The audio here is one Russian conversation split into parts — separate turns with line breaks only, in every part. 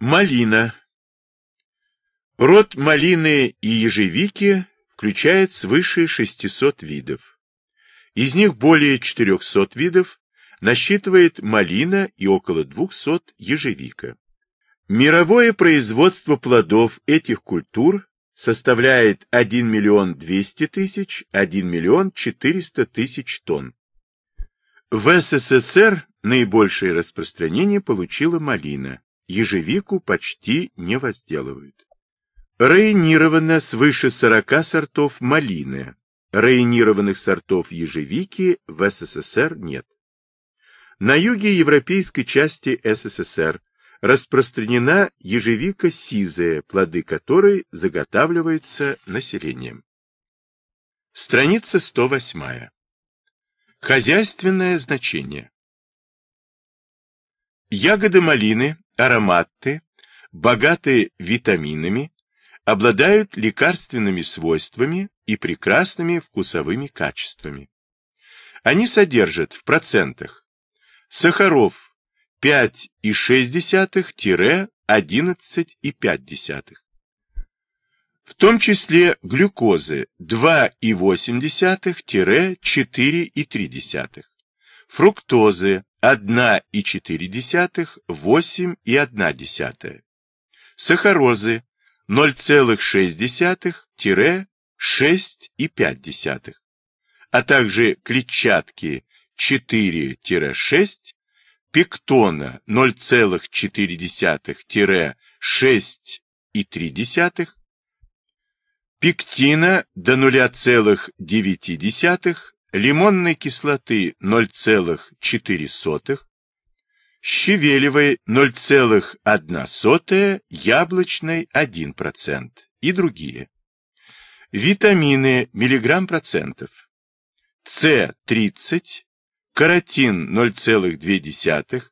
Малина. Род малины и ежевики включает свыше 600 видов. Из них более 400 видов насчитывает малина и около 200 ежевика. Мировое производство плодов этих культур составляет 1 миллион 200 тысяч, 1 миллион 400 тысяч тонн. В СССР наибольшее распространение получила малина, ежевику почти не возделывают. Районировано свыше 40 сортов малины. Районированных сортов ежевики в СССР нет. На юге европейской части СССР распространена ежевика сизая, плоды которой заготавливаются населением. Страница 108. Хозяйственное значение. Ягоды малины, ароматы, богатые витаминами, обладают лекарственными свойствами и прекрасными вкусовыми качествами. Они содержат в процентах сахаров 5,6-11,5, в том числе глюкозы 2,8-4,3, фруктозы 1,4-8,1, сахарозы 0,6-6,5, а также клетчатки 4-6, пектона 0,4-6,3, пектина до 0,9, лимонной кислоты 0,4, щавелевой 0,1, яблочной 1% и другие. Витамины миллиграмм процентов. С30, каротин 0,2,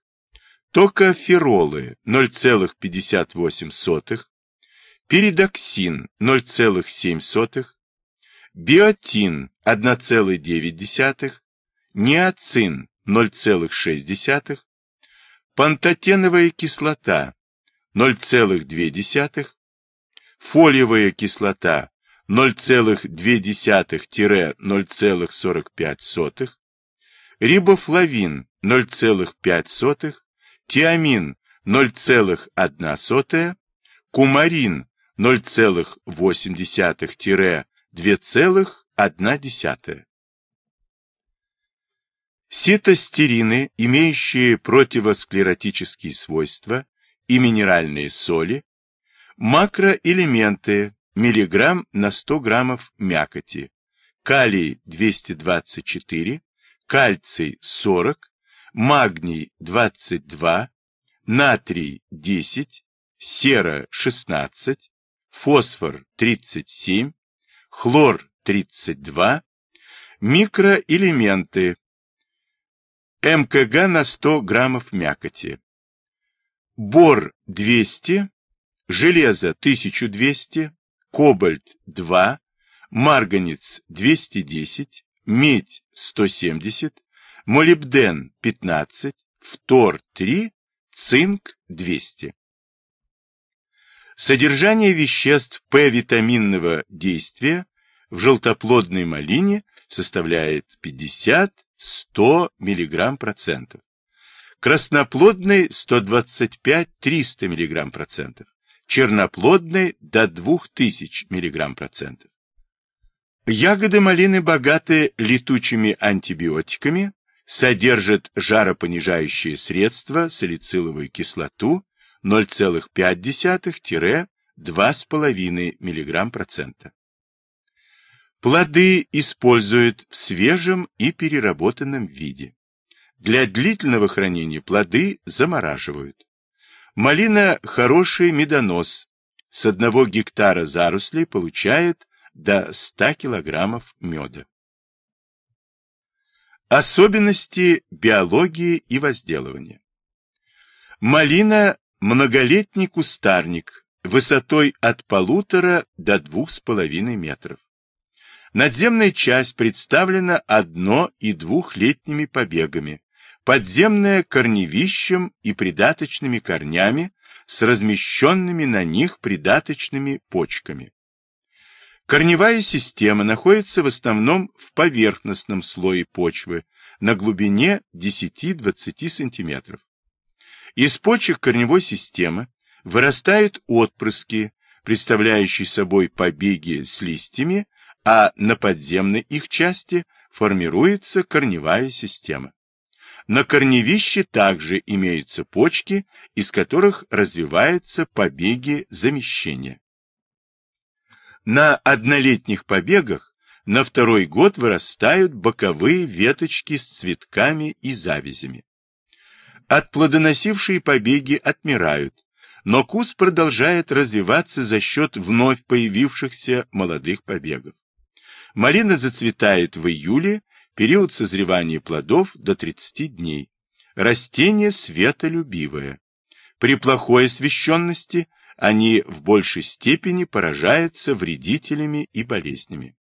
токоферолы 0,58, передоксин 0,7, биотин 1,9, неоцин 0,6, пантотеновая кислота 0,2, фолиевая кислота 0,2-0,45, рибофлавин 0,5, тиамин 0,1, кумарин 0,8-2,1. Ситостерины, имеющие противосклеротические свойства, и минеральные соли, макроэлементы, миллиграмм на 100 граммов мякоти, калий 224, кальций 40, магний 22, натрий 10, сера 16, фосфор 37, хлор 32, микроэлементы, МКГ на 100 граммов мякоти, бор 200, железо 1200, кобальт 2, марганец 210, медь 170, молибден 15, фтор 3, цинк 200. Содержание веществ П-витаминного действия в желтоплодной малине составляет 50-100 мг процентов, красноплодной 125-300 мг процентов, черноплодной до 2000 мг процентов. Ягоды малины богаты летучими антибиотиками, содержат жаропонижающие средства, салициловую кислоту 0,5-2,5 мг процента. Плоды используют в свежем и переработанном виде. Для длительного хранения плоды замораживают. Малина хороший медонос. С одного гектара зарослей получает до 100 килограммов меда. Особенности биологии и возделывания. Малина – многолетний кустарник, высотой от полутора до двух с половиной метров. Надземная часть представлена одно- и двухлетними побегами, подземная – корневищем и придаточными корнями с размещенными на них придаточными почками. Корневая система находится в основном в поверхностном слое почвы на глубине 10-20 см. Из почек корневой системы вырастают отпрыски, представляющие собой побеги с листьями, а на подземной их части формируется корневая система. На корневище также имеются почки, из которых развиваются побеги замещения. На однолетних побегах на второй год вырастают боковые веточки с цветками и завязями. Отплодоносившие побеги отмирают, но куст продолжает развиваться за счет вновь появившихся молодых побегов. Малина зацветает в июле, период созревания плодов до 30 дней. Растение светолюбивое. При плохой освещенности они в большей степени поражаются вредителями и болезнями.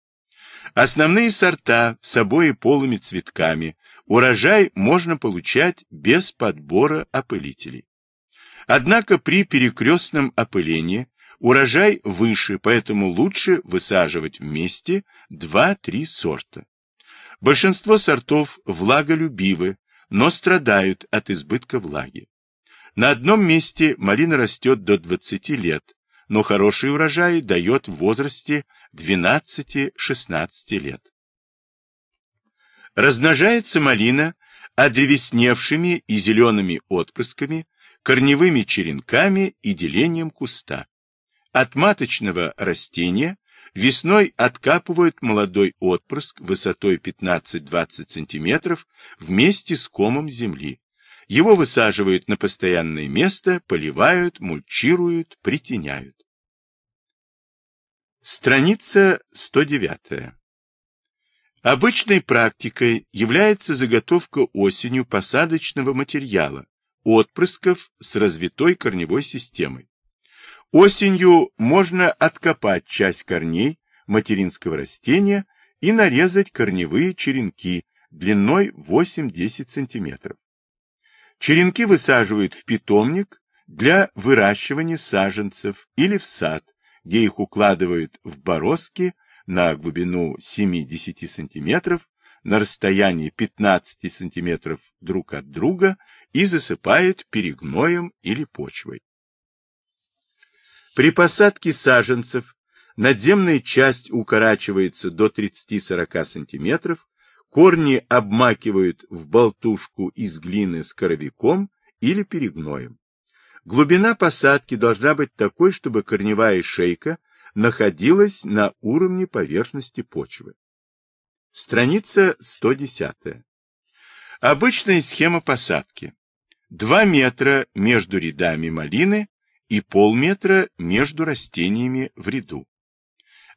Основные сорта с обоеполыми цветками урожай можно получать без подбора опылителей. Однако при перекрестном опылении урожай выше, поэтому лучше высаживать вместе 2-3 сорта. Большинство сортов влаголюбивы, но страдают от избытка влаги. На одном месте малина растет до 20 лет, но хороший урожай дает в возрасте 12-16 лет. Размножается малина одревесневшими и зелеными отпрысками, корневыми черенками и делением куста. От маточного растения весной откапывают молодой отпрыск высотой 15-20 см вместе с комом земли. Его высаживают на постоянное место, поливают, мульчируют, притеняют. Страница 109. Обычной практикой является заготовка осенью посадочного материала, отпрысков с развитой корневой системой. Осенью можно откопать часть корней материнского растения и нарезать корневые черенки длиной 8-10 см. Черенки высаживают в питомник для выращивания саженцев или в сад, где их укладывают в бороздки на глубину 7-10 см, на расстоянии 15 см друг от друга и засыпают перегноем или почвой. При посадке саженцев надземная часть укорачивается до 30-40 см, корни обмакивают в болтушку из глины с коровиком или перегноем. Глубина посадки должна быть такой, чтобы корневая шейка находилась на уровне поверхности почвы. Страница 110. Обычная схема посадки. 2 метра между рядами малины и полметра между растениями в ряду.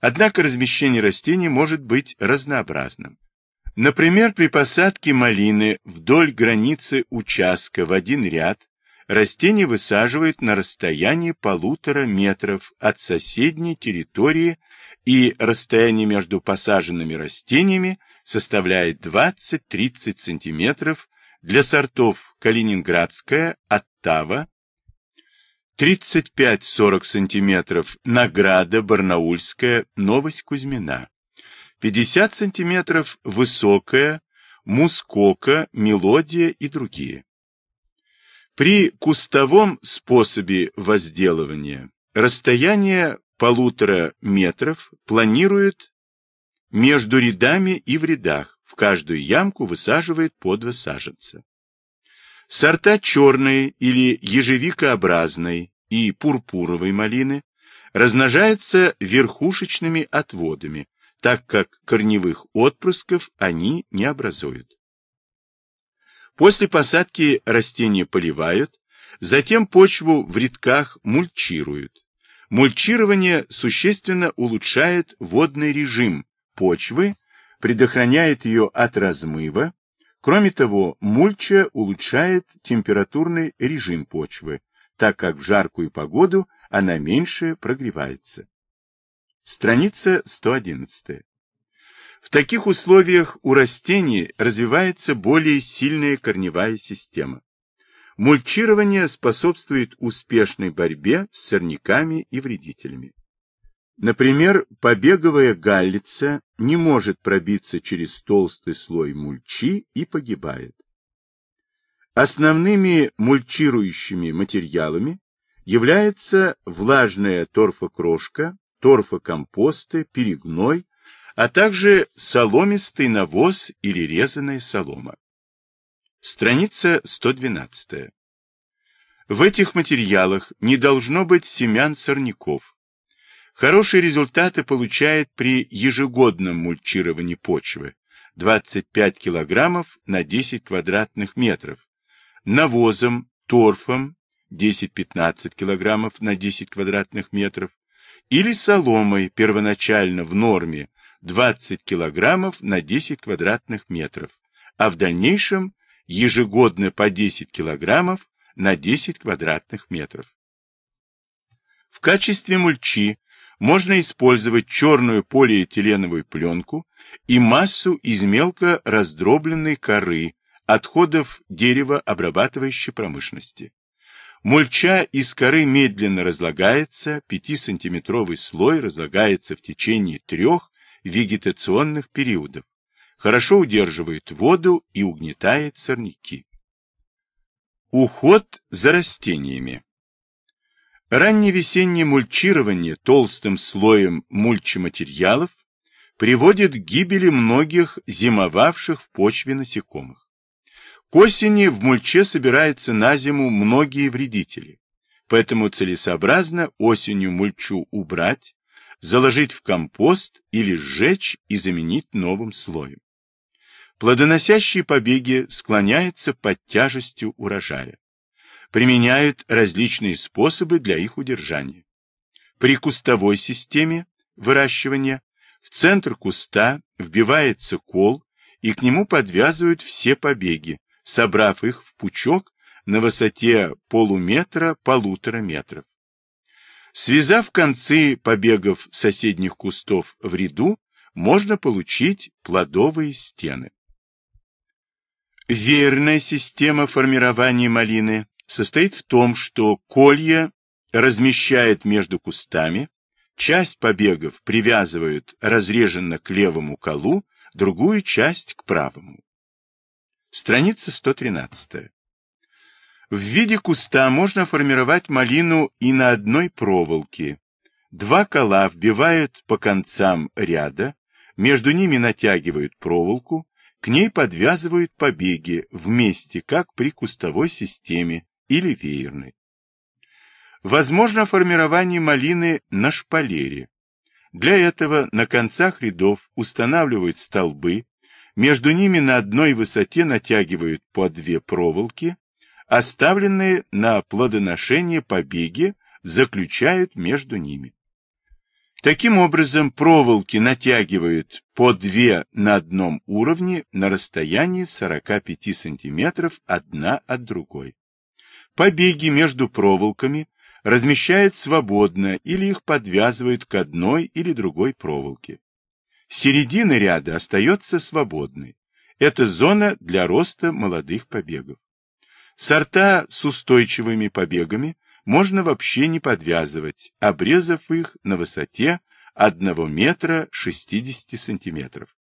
Однако размещение растений может быть разнообразным. Например, при посадке малины вдоль границы участка в один ряд растение высаживают на расстоянии полутора метров от соседней территории и расстояние между посаженными растениями составляет 20-30 см для сортов Калининградская, Оттава, 35-40 см Награда, Барнаульская, Новость Кузьмина, 50 см Высокая, Мускока, Мелодия и другие. При кустовом способе возделывания расстояние полутора метров планируют между рядами и в рядах, в каждую ямку высаживает по два саженца. Сорта черной или ежевикообразной и пурпуровой малины размножаются верхушечными отводами, так как корневых отпрысков они не образуют. После посадки растения поливают, затем почву в рядках мульчируют. Мульчирование существенно улучшает водный режим почвы, предохраняет ее от размыва. Кроме того, мульча улучшает температурный режим почвы, так как в жаркую погоду она меньше прогревается. Страница 111. В таких условиях у растений развивается более сильная корневая система. Мульчирование способствует успешной борьбе с сорняками и вредителями. Например, побеговая галлица не может пробиться через толстый слой мульчи и погибает. Основными мульчирующими материалами являются влажная торфокрошка, торфокомпосты, перегной, а также соломистый навоз или резаная солома. Страница 112. В этих материалах не должно быть семян сорняков, Хорошие результаты получает при ежегодном мульчировании почвы 25 килограммов на 10 квадратных метров, навозом, торфом 10-15 килограммов на 10 квадратных метров или соломой первоначально в норме 20 килограммов на 10 квадратных метров, а в дальнейшем ежегодно по 10 килограммов на 10 квадратных метров. В качестве мульчи можно использовать черную полиэтиленовую пленку и массу из мелко раздробленной коры, отходов деревообрабатывающей промышленности. Мульча из коры медленно разлагается, 5-сантиметровый слой разлагается в течение трех вегетационных периодов, хорошо удерживает воду и угнетает сорняки. Уход за растениями Ранневесеннее мульчирование толстым слоем мульчематериалов приводит к гибели многих зимовавших в почве насекомых. К осени в мульче собираются на зиму многие вредители, поэтому целесообразно осенью мульчу убрать, заложить в компост или сжечь и заменить новым слоем. Плодоносящие побеги склоняются под тяжестью урожая применяют различные способы для их удержания. При кустовой системе выращивания в центр куста вбивается кол и к нему подвязывают все побеги, собрав их в пучок на высоте полуметра-полутора метров. Связав концы побегов соседних кустов в ряду, можно получить плодовые стены. Веерная система формирования малины состоит в том, что колья размещает между кустами, часть побегов привязывают разреженно к левому колу, другую часть к правому. Страница 113. В виде куста можно формировать малину и на одной проволоке. Два кола вбивают по концам ряда, между ними натягивают проволоку, к ней подвязывают побеги вместе, как при кустовой системе, или веерной. Возможно формирование малины на шпалере. Для этого на концах рядов устанавливают столбы, между ними на одной высоте натягивают по две проволоки, оставленные на плодоношение побеги заключают между ними. Таким образом, проволоки натягивают по две на одном уровне на расстоянии 45 см одна от другой. Побеги между проволоками размещают свободно или их подвязывают к одной или другой проволоке. Середина ряда остается свободной. Это зона для роста молодых побегов. Сорта с устойчивыми побегами можно вообще не подвязывать, обрезав их на высоте 1 метра 60 сантиметров.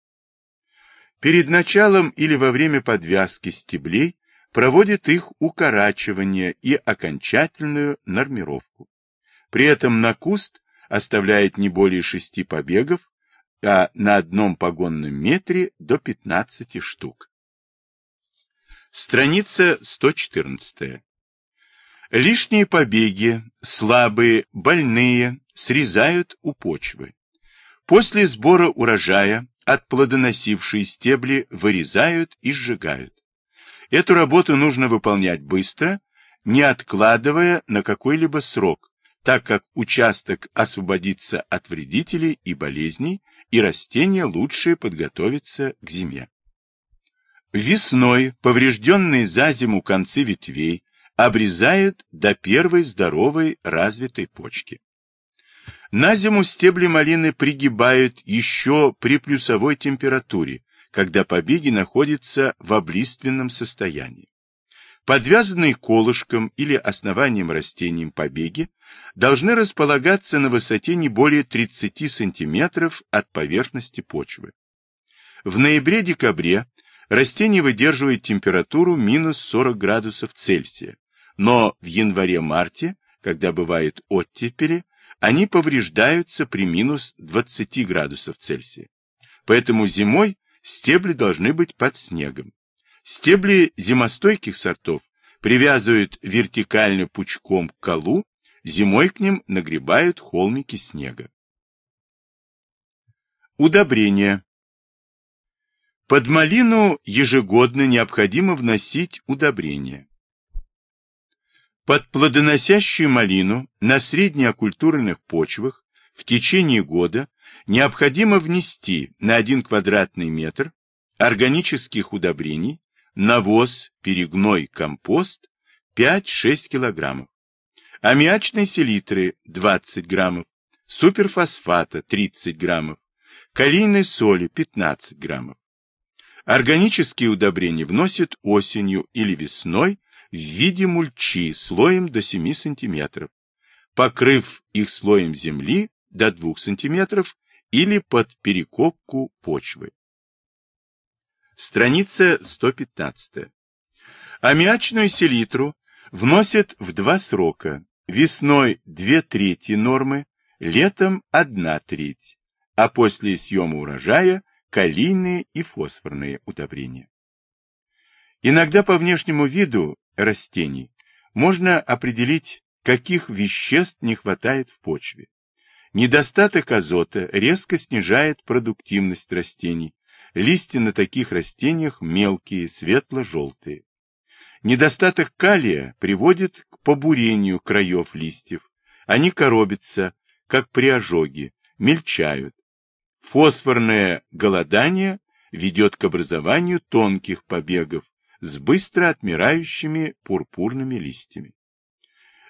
Перед началом или во время подвязки стеблей проводит их укорачивание и окончательную нормировку. При этом на куст оставляет не более шести побегов, а на одном погонном метре до 15 штук. Страница 114. Лишние побеги, слабые, больные, срезают у почвы. После сбора урожая отплодоносившие стебли вырезают и сжигают. Эту работу нужно выполнять быстро, не откладывая на какой-либо срок, так как участок освободится от вредителей и болезней, и растение лучше подготовится к зиме. Весной поврежденные за зиму концы ветвей обрезают до первой здоровой развитой почки. На зиму стебли малины пригибают еще при плюсовой температуре, когда побеги находятся в облиственном состоянии. Подвязанные колышком или основанием растением побеги должны располагаться на высоте не более 30 см от поверхности почвы. В ноябре-декабре растение выдерживает температуру минус 40 градусов Цельсия, но в январе-марте, когда бывают оттепели, они повреждаются при минус 20 градусов Цельсия. Поэтому зимой стебли должны быть под снегом. Стебли зимостойких сортов привязывают вертикально пучком к колу, зимой к ним нагребают холмики снега. Удобрение. Под малину ежегодно необходимо вносить удобрения. Под плодоносящую малину на среднеокультурных почвах в течение года необходимо внести на 1 квадратный метр органических удобрений навоз, перегной, компост 5-6 килограммов, аммиачной селитры 20 граммов, суперфосфата 30 граммов, калийной соли 15 граммов. Органические удобрения вносят осенью или весной в виде мульчи слоем до 7 см, покрыв их слоем земли до 2 см или под перекопку почвы. Страница 115. Аммиачную селитру вносят в два срока. Весной две трети нормы, летом одна треть, а после съема урожая калийные и фосфорные удобрения. Иногда по внешнему виду растений можно определить, каких веществ не хватает в почве. Недостаток азота резко снижает продуктивность растений, Листья на таких растениях мелкие, светло-желтые. Недостаток калия приводит к побурению краев листьев. Они коробятся, как при ожоге, мельчают. Фосфорное голодание ведет к образованию тонких побегов с быстро отмирающими пурпурными листьями.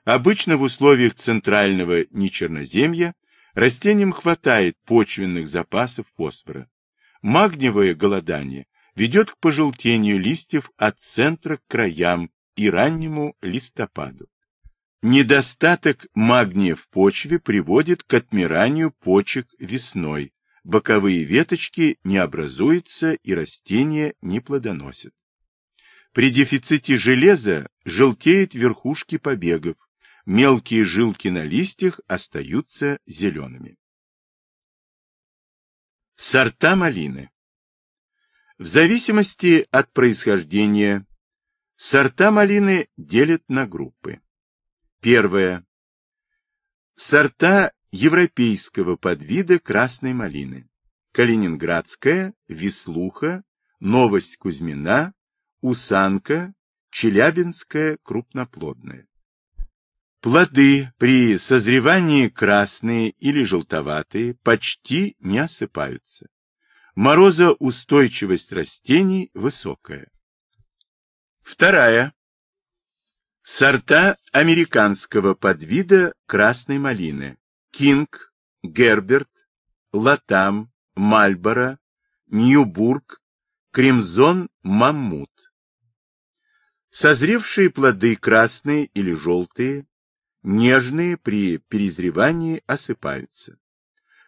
Обычно в условиях центрального нечерноземья растениям хватает почвенных запасов фосфора. Магниевое голодание ведет к пожелтению листьев от центра к краям и раннему листопаду. Недостаток магния в почве приводит к отмиранию почек весной. Боковые веточки не образуются и растения не плодоносят. При дефиците железа желтеют верхушки побегов, мелкие жилки на листьях остаются зелеными. Сорта малины. В зависимости от происхождения сорта малины делят на группы. Первое. Сорта европейского подвида красной малины. Калининградская, Веслуха, Новость Кузьмина, Усанка, Челябинская крупноплодная. Плоды при созревании красные или желтоватые почти не осыпаются. Морозоустойчивость растений высокая. Вторая. Сорта американского подвида красной малины. Кинг, Герберт, Латам, Мальборо, Ньюбург, Кремзон, Маммут. Созревшие плоды красные или желтые, Нежные при перезревании осыпаются.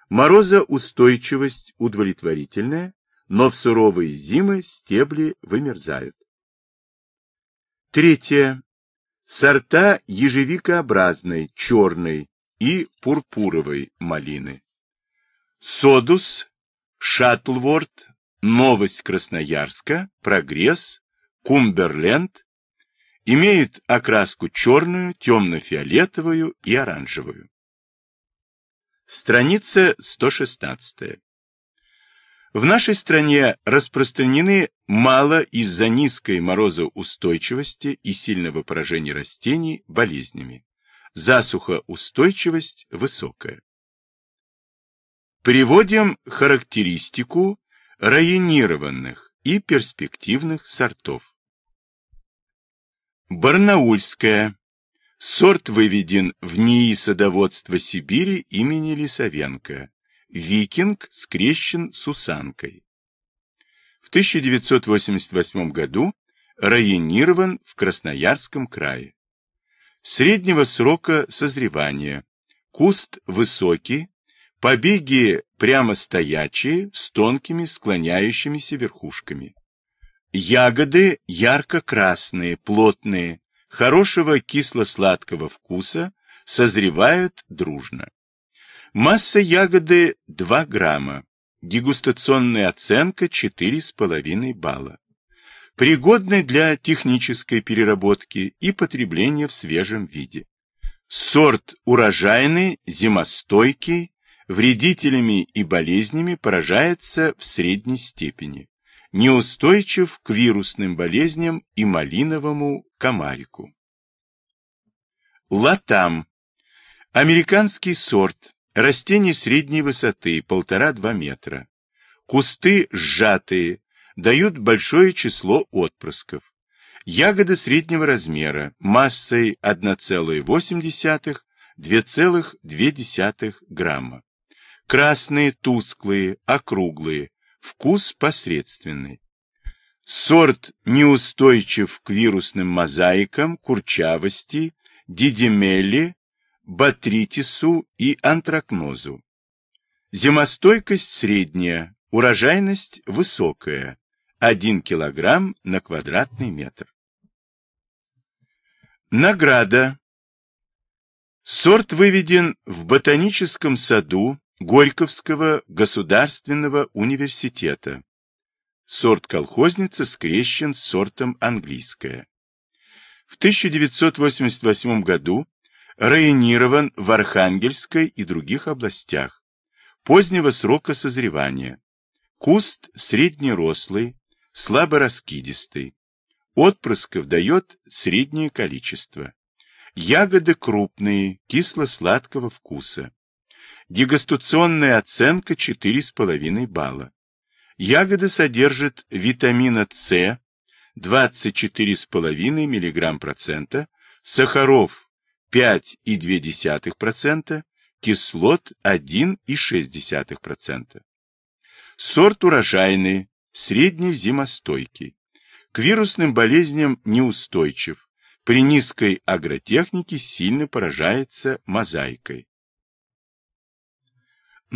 Морозоустойчивость удовлетворительная, но в суровые зимы стебли вымерзают. Третье. Сорта ежевикообразной, черной и пурпуровой малины. Содус, Шаттлворд, Новость Красноярска, Прогресс, Кумберленд, имеют окраску черную, темно-фиолетовую и оранжевую. Страница 116. В нашей стране распространены мало из-за низкой морозоустойчивости и сильного поражения растений болезнями. Засухоустойчивость высокая. Приводим характеристику районированных и перспективных сортов. Барнаульская. Сорт выведен в НИИ садоводства Сибири имени Лисовенко. Викинг скрещен с усанкой. В 1988 году районирован в Красноярском крае. Среднего срока созревания. Куст высокий, побеги прямо стоячие, с тонкими склоняющимися верхушками. Ягоды ярко-красные, плотные, хорошего кисло-сладкого вкуса, созревают дружно. Масса ягоды 2 грамма, дегустационная оценка 4,5 балла. Пригодны для технической переработки и потребления в свежем виде. Сорт урожайный, зимостойкий, вредителями и болезнями поражается в средней степени. Неустойчив к вирусным болезням и малиновому комарику. Латам. Американский сорт. Растение средней высоты, 1,5-2 метра. Кусты сжатые, дают большое число отпрысков. Ягоды среднего размера, массой 1,8-2,2 грамма. Красные, тусклые, округлые, вкус посредственный. Сорт неустойчив к вирусным мозаикам, курчавости, дидимели, батритису и антракнозу. Зимостойкость средняя, урожайность высокая, 1 килограмм на квадратный метр. Награда. Сорт выведен в ботаническом саду Горьковского государственного университета. Сорт колхозница скрещен с сортом английская. В 1988 году районирован в Архангельской и других областях. Позднего срока созревания. Куст среднерослый, слабо раскидистый. Отпрысков дает среднее количество. Ягоды крупные, кисло-сладкого вкуса. Дегустационная оценка 4,5 балла. Ягоды содержат витамина С 24,5 мг процента, сахаров 5,2%, кислот 1,6%. Сорт урожайный, средний зимостойкий. К вирусным болезням неустойчив. При низкой агротехнике сильно поражается мозаикой.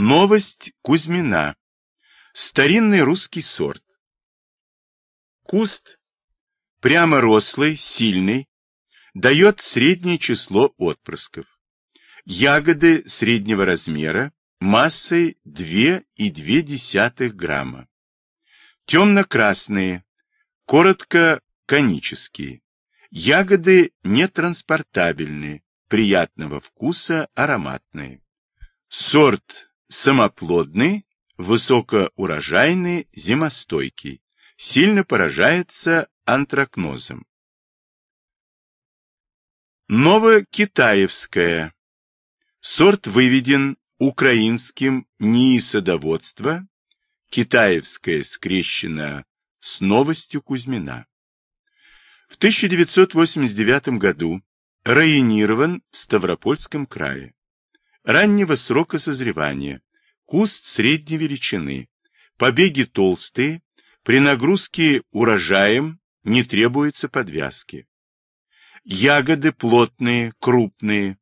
Новость Кузьмина. Старинный русский сорт. Куст прямо рослый, сильный, дает среднее число отпрысков. Ягоды среднего размера, массой 2,2 грамма. Темно-красные, коротко конические. Ягоды нетранспортабельные, приятного вкуса, ароматные. Сорт самоплодный, высокоурожайный, зимостойкий. Сильно поражается антракнозом. Новокитаевская. Сорт выведен украинским НИИ садоводства, китаевская скрещена с новостью Кузьмина. В 1989 году районирован в Ставропольском крае. Раннего срока созревания, куст средней величины, побеги толстые, при нагрузке урожаем не требуется подвязки. Ягоды плотные, крупные,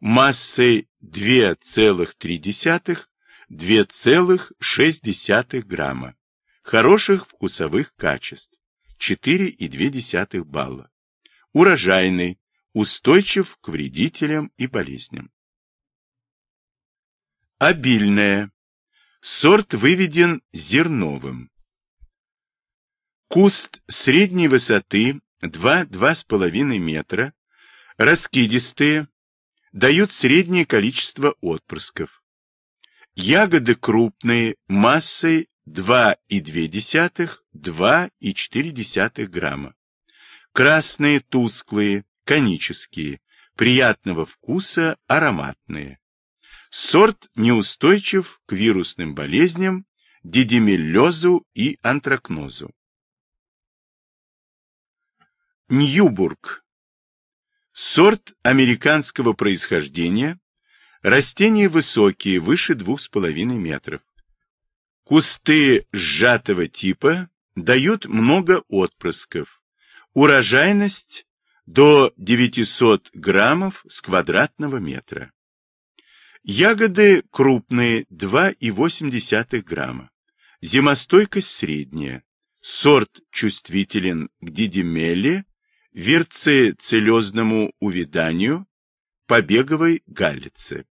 массой 2,3-2,6 грамма, хороших вкусовых качеств, 4,2 балла. Урожайный, устойчив к вредителям и болезням. Обильная. Сорт выведен зерновым. Куст средней высоты 2-2,5 метра, раскидистые, дают среднее количество отпрысков. Ягоды крупные, массой 2,2-2,4 грамма. Красные, тусклые, конические, приятного вкуса, ароматные. Сорт неустойчив к вирусным болезням, дидимеллезу и антракнозу. Ньюбург. Сорт американского происхождения. Растения высокие, выше 2,5 метров. Кусты сжатого типа дают много отпрысков. Урожайность до 900 граммов с квадратного метра. Ягоды крупные 2,8 грамма. Зимостойкость средняя. Сорт чувствителен к дидимелле, вирцецеллезному увяданию, побеговой галлице.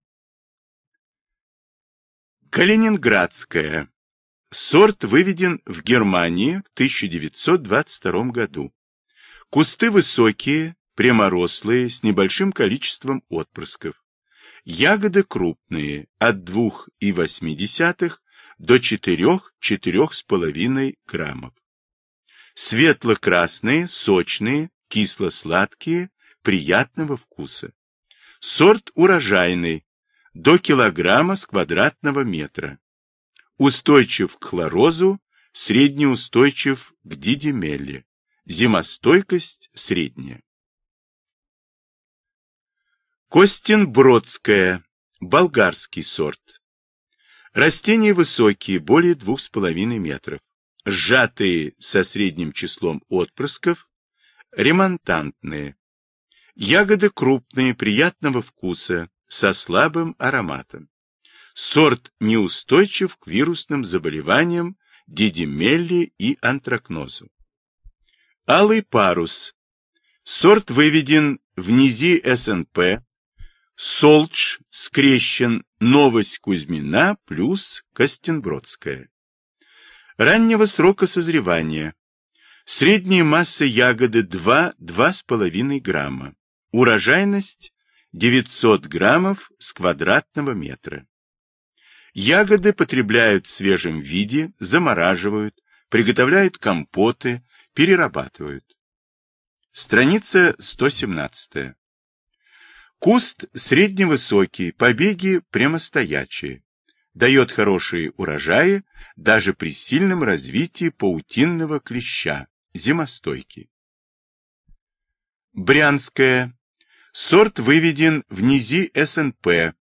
Калининградская. Сорт выведен в Германии в 1922 году. Кусты высокие, пряморослые, с небольшим количеством отпрысков. Ягоды крупные, от 2,8 до 4-4,5 граммов. Светло-красные, сочные, кисло-сладкие, приятного вкуса. Сорт урожайный, до килограмма с квадратного метра. Устойчив к хлорозу, среднеустойчив к дидимелле. Зимостойкость средняя. Костин-Бродская, болгарский сорт. Растения высокие, более 2,5 метров, сжатые со средним числом отпрысков, ремонтантные. Ягоды крупные, приятного вкуса, со слабым ароматом. Сорт неустойчив к вирусным заболеваниям, дидимелли и антракнозу. Алый парус. Сорт выведен в низи СНП. Солдж скрещен Новость Кузьмина плюс Костенбродская. Раннего срока созревания. Средняя масса ягоды 2-2,5 грамма. Урожайность 900 граммов с квадратного метра. Ягоды потребляют в свежем виде, замораживают, приготовляют компоты, перерабатывают. Страница 117. Куст средневысокий, побеги прямостоячие. Дает хорошие урожаи даже при сильном развитии паутинного клеща, зимостойкий. Брянская. Сорт выведен в низи СНП.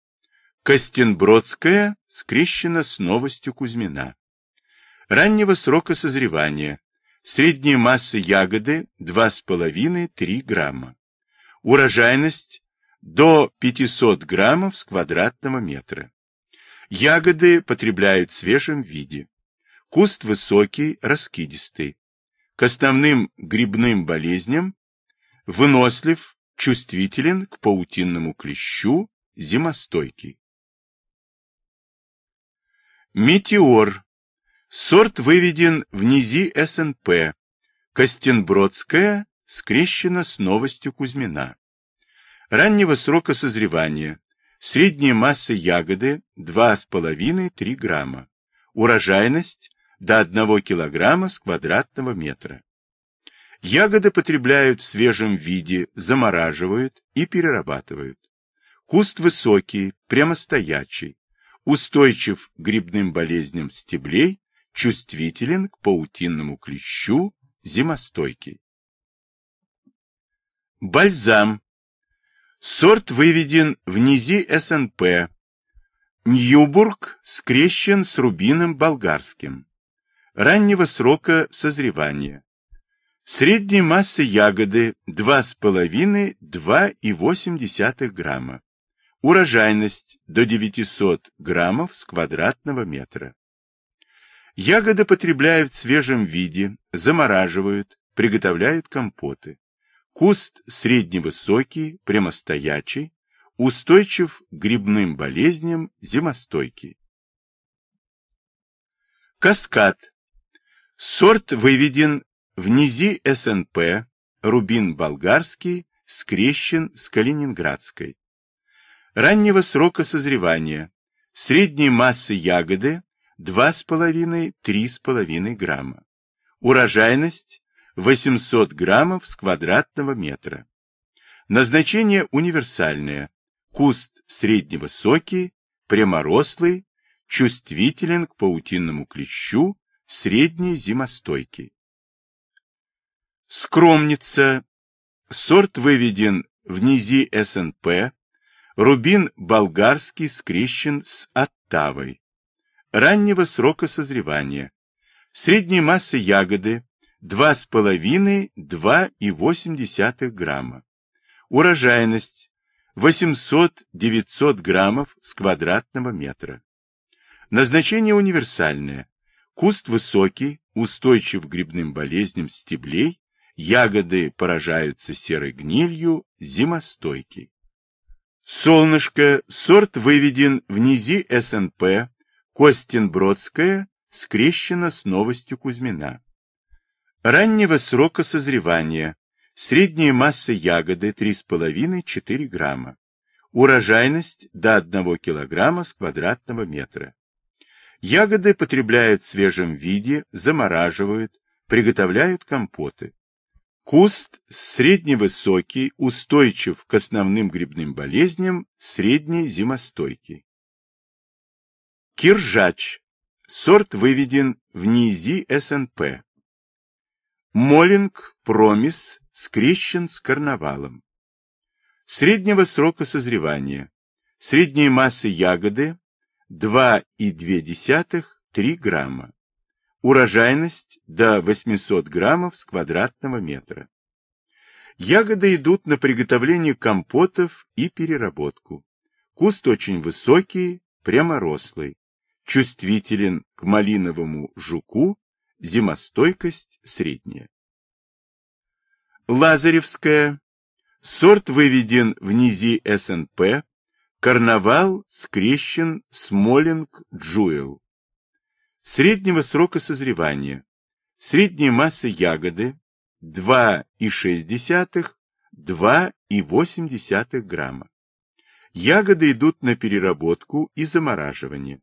Костенбродская скрещена с новостью Кузьмина. Раннего срока созревания. Средняя масса ягоды 2,5-3 грамма. Урожайность до 500 граммов с квадратного метра. Ягоды потребляют в свежем виде. Куст высокий, раскидистый. К основным грибным болезням вынослив, чувствителен к паутинному клещу, зимостойкий. Метеор Сорт выведен в низи СНП. Костенбродская скрещена с новостью Кузьмина. Раннего срока созревания. Средняя масса ягоды 2,5-3 грамма. Урожайность до 1 килограмма с квадратного метра. Ягоды потребляют в свежем виде, замораживают и перерабатывают. Куст высокий, прямостоячий, устойчив к грибным болезням стеблей, чувствителен к паутинному клещу, зимостойкий. Бальзам. Сорт выведен в низи СНП. Ньюбург скрещен с рубином болгарским. Раннего срока созревания. Средняя масса ягоды 2,5-2,8 грамма. Урожайность до 900 граммов с квадратного метра. Ягоды потребляют в свежем виде, замораживают, приготовляют компоты. Куст средневысокий, прямостоячий, устойчив к грибным болезням, зимостойкий. Каскад. Сорт выведен в низи СНП, рубин болгарский, скрещен с калининградской. Раннего срока созревания. Средней массы ягоды 2,5-3,5 грамма. Урожайность 800 граммов с квадратного метра. Назначение универсальное. Куст средневысокий, пряморослый, чувствителен к паутинному клещу, средний зимостойкий. Скромница. Сорт выведен в низи СНП. Рубин болгарский скрещен с оттавой раннего срока созревания. Средняя масса ягоды 2,5-2,8 грамма. Урожайность 800-900 граммов с квадратного метра. Назначение универсальное. Куст высокий, устойчив к грибным болезням стеблей, ягоды поражаются серой гнилью, зимостойкий. Солнышко, сорт выведен в низи СНП, Костинбродская, скрещена с новостью Кузьмина. Раннего срока созревания. Средняя масса ягоды 3,5-4 грамма. Урожайность до 1 килограмма с квадратного метра. Ягоды потребляют в свежем виде, замораживают, приготовляют компоты. Куст средневысокий, устойчив к основным грибным болезням, средний зимостойкий. Киржач. Сорт выведен в НИЗИ СНП. Молинг промис скрещен с карнавалом. Среднего срока созревания. Средняя масса ягоды 2,2-3 грамма. Урожайность до 800 граммов с квадратного метра. Ягоды идут на приготовление компотов и переработку. Куст очень высокий, пряморослый, чувствителен к малиновому жуку, зимостойкость средняя. Лазаревская. Сорт выведен в низи СНП. Карнавал скрещен Смолинг Джуэл. Среднего срока созревания. Средняя масса ягоды 2,6-2,8 грамма. Ягоды идут на переработку и замораживание.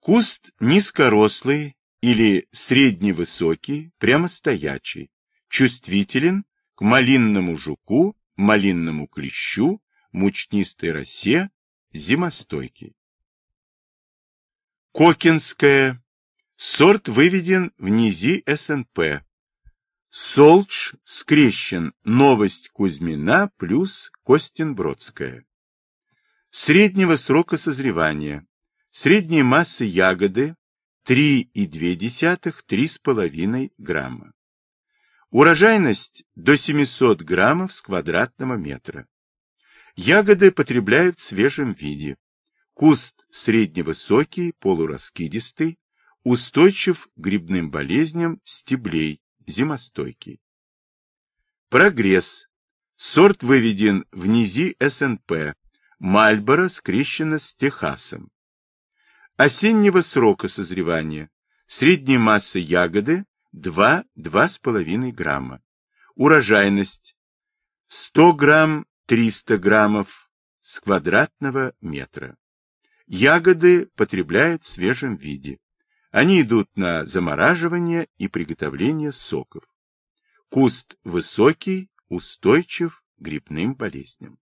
Куст низкорослый или средневысокий, прямостоячий, чувствителен к малинному жуку, малинному клещу, мучнистой росе, зимостойкий. Кокинская Сорт выведен в низи СНП. Солдж скрещен новость Кузьмина плюс Костинбродская. Среднего срока созревания. Средняя масса ягоды 3,2-3,5 грамма. Урожайность до 700 граммов с квадратного метра. Ягоды потребляют в свежем виде. Куст средневысокий, полураскидистый, устойчив к грибным болезням стеблей, зимостойкий. Прогресс. Сорт выведен в низи СНП. Мальборо скрещено с Техасом. Осеннего срока созревания. Средняя масса ягоды 2-2,5 грамма. Урожайность 100 грамм 300 граммов с квадратного метра. Ягоды потребляют в свежем виде. Они идут на замораживание и приготовление соков. Куст высокий, устойчив к грибным болезням.